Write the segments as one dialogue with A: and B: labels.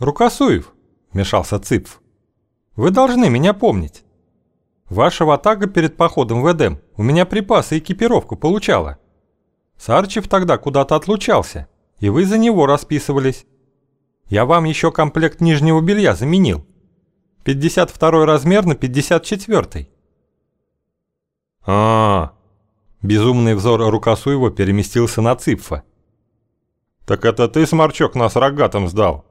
A: «Рукосуев», — вмешался Цыпф, — «вы должны меня помнить. Ваша ватага перед походом в Эдем у меня припасы и экипировку получала. Сарчев тогда куда-то отлучался, и вы за него расписывались. Я вам еще комплект нижнего белья заменил. 52 размер на 54. А, -а, а Безумный взор Рукосуева переместился на Цыпфа. «Так это ты, Сморчок, нас рогатым сдал?»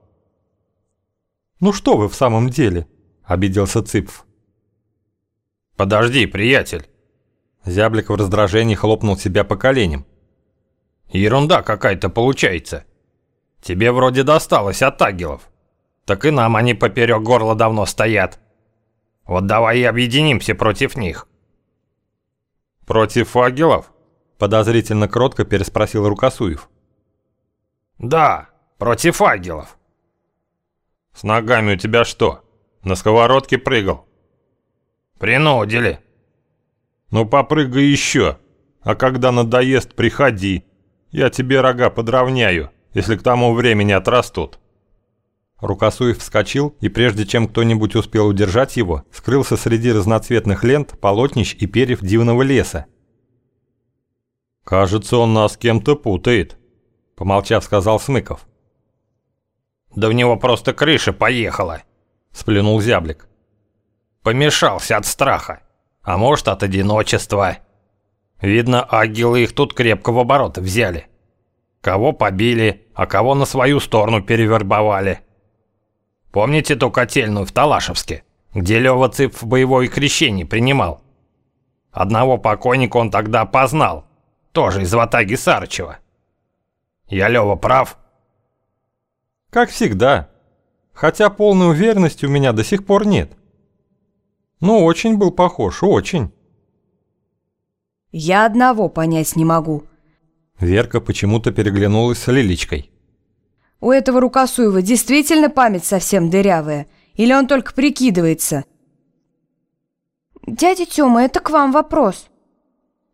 A: «Ну что вы в самом деле?» – обиделся Цыпф.
B: «Подожди, приятель!»
A: Зяблик в раздражении хлопнул себя по коленям.
B: «Ерунда какая-то получается. Тебе вроде досталось от агелов. Так и нам они поперек горла давно стоят. Вот давай и объединимся против них».
A: «Против агелов?» Подозрительно кротко переспросил Рукосуев.
B: «Да, против агелов».
A: «С ногами у тебя что, на сковородке прыгал?»
B: «Принудили».
A: «Ну попрыгай еще, а когда надоест, приходи. Я тебе рога подровняю, если к тому времени отрастут». Рукосуев вскочил, и прежде чем кто-нибудь успел удержать его, скрылся среди разноцветных лент, полотнищ и перьев дивного леса. «Кажется, он нас кем-то путает», — помолчав, сказал Смыков.
B: «Да в него просто крыша поехала», — сплюнул зяблик. «Помешался от страха, а может, от одиночества. Видно, агилы их тут крепко в оборот взяли. Кого побили, а кого на свою сторону перевербовали». Помните ту котельную в Талашевске, где Лёва Цып в боевое крещение принимал? Одного покойника он тогда познал, тоже из Ватаги Сарычева. Я Лёва прав?
A: Как всегда. Хотя полной уверенности у меня до сих пор нет. Ну, очень был похож, очень.
C: Я одного понять не могу.
A: Верка почему-то переглянулась с Лилечкой.
C: У этого Рукосуева действительно память совсем дырявая? Или он только прикидывается? Дядя Тёма, это к вам вопрос.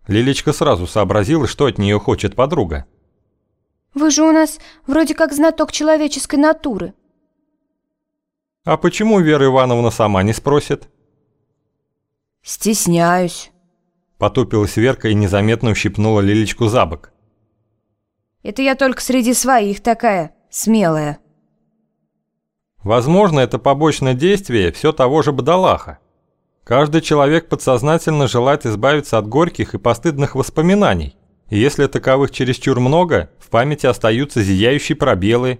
A: Лилечка сразу сообразила, что от нее хочет подруга.
C: Вы же у нас вроде как знаток человеческой натуры.
A: А почему Вера Ивановна сама не спросит?
C: Стесняюсь.
A: Потупилась Верка и незаметно ущипнула Лилечку за бок.
C: Это я только среди своих такая смелая.
A: Возможно, это побочное действие все того же Бадалаха. Каждый человек подсознательно желает избавиться от горьких и постыдных воспоминаний, если таковых чересчур много, в памяти остаются зияющие пробелы.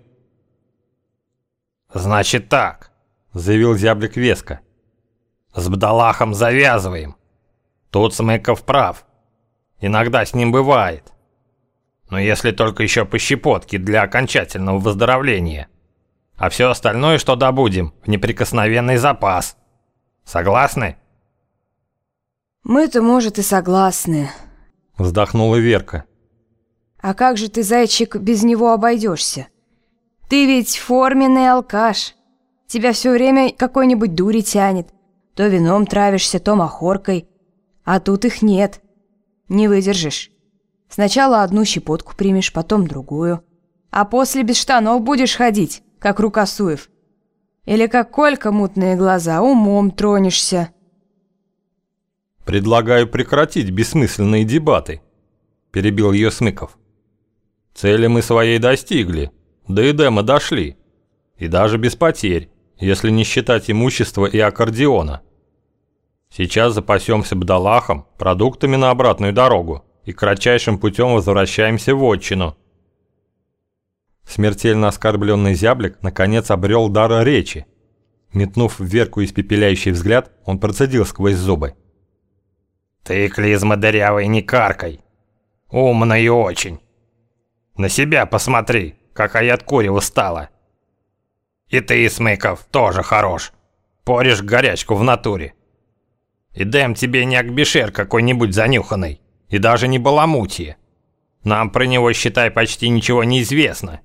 B: «Значит так», —
A: заявил зяблик веско.
B: «С Бдалахом завязываем. Тут Смыков прав. Иногда с ним бывает. Но если только еще по щепотке для окончательного выздоровления. А все остальное, что добудем, в неприкосновенный запас. Согласны?
C: Мы-то, может, и согласны.
A: Вздохнула Верка.
C: А как же ты, зайчик, без него обойдешься? Ты ведь форменный алкаш. Тебя все время какой-нибудь дури тянет. То вином травишься, то махоркой. А тут их нет. Не выдержишь. Сначала одну щепотку примешь, потом другую. А после без штанов будешь ходить, как Рукосуев. Или как Колька мутные глаза, умом тронешься.
A: «Предлагаю прекратить бессмысленные дебаты», – перебил ее Смыков. «Цели мы своей достигли, до Эдема дошли. И даже без потерь, если не считать имущества и аккордеона. Сейчас запасемся бдалахом, продуктами на обратную дорогу и кратчайшим путем возвращаемся в отчину. Смертельно оскорбленный зяблик наконец обрел дар речи. Метнув вверку испепеляющий взгляд, он процедил сквозь зубы.
B: «Ты, клизма дырявый, не каркай. Умно и очень. На себя посмотри, какая от курева стала. И ты, Смыков, тоже хорош. Поришь горячку в натуре. И дэм тебе не акбишер какой-нибудь занюханный и даже не баламутье. Нам про него, считай, почти ничего не известно.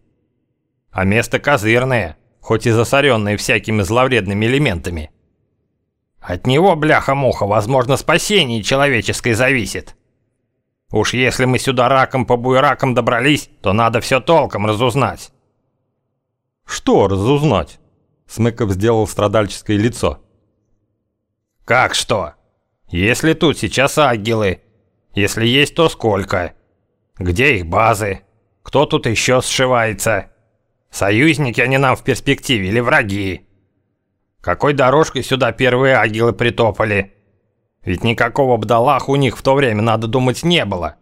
B: А место козырное, хоть и засоренное всякими зловредными элементами. От него, бляха-муха, возможно, спасение человеческое зависит. Уж если мы сюда раком по буеракам добрались, то надо все толком разузнать.
A: Что разузнать? Смыков сделал страдальческое лицо.
B: Как что? Если тут сейчас ангелы, если есть, то сколько? Где их базы? Кто тут еще сшивается? Союзники они нам в перспективе или враги? Какой дорожкой сюда первые ангелы притопали? Ведь никакого бдалах у них в то время, надо думать, не было.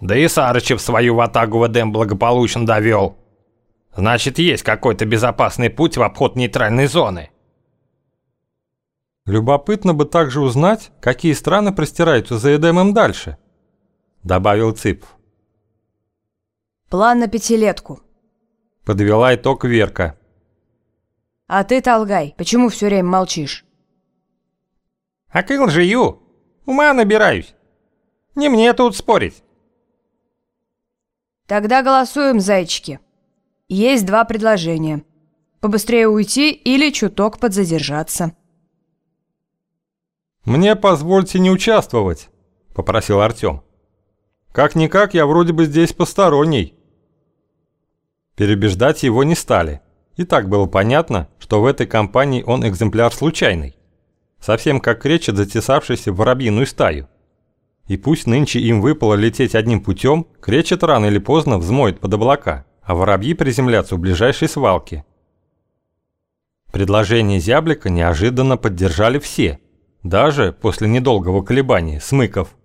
B: Да и Сарычев свою ватагу в Эдем благополучно довел. Значит, есть какой-то безопасный путь в обход нейтральной зоны.
A: Любопытно бы также узнать, какие страны простираются за Эдемом дальше, добавил Цып.
C: План на пятилетку.
A: Подвела итог Верка.
C: А ты, Толгай, почему все время молчишь?
B: А к лжию. Ума набираюсь. Не мне тут спорить.
C: Тогда голосуем, зайчики. Есть два предложения. Побыстрее уйти или чуток подзадержаться.
A: «Мне позвольте не участвовать», — попросил Артём. «Как-никак я вроде бы здесь посторонний». Перебеждать его не стали. И так было понятно, что в этой компании он экземпляр случайный. Совсем как кречет, затесавшийся в воробьиную стаю. И пусть нынче им выпало лететь одним путем, кречет рано или поздно взмоет под облака, а воробьи приземлятся у ближайшей свалки. Предложение зяблика неожиданно поддержали все, даже после недолгого колебания Смыков.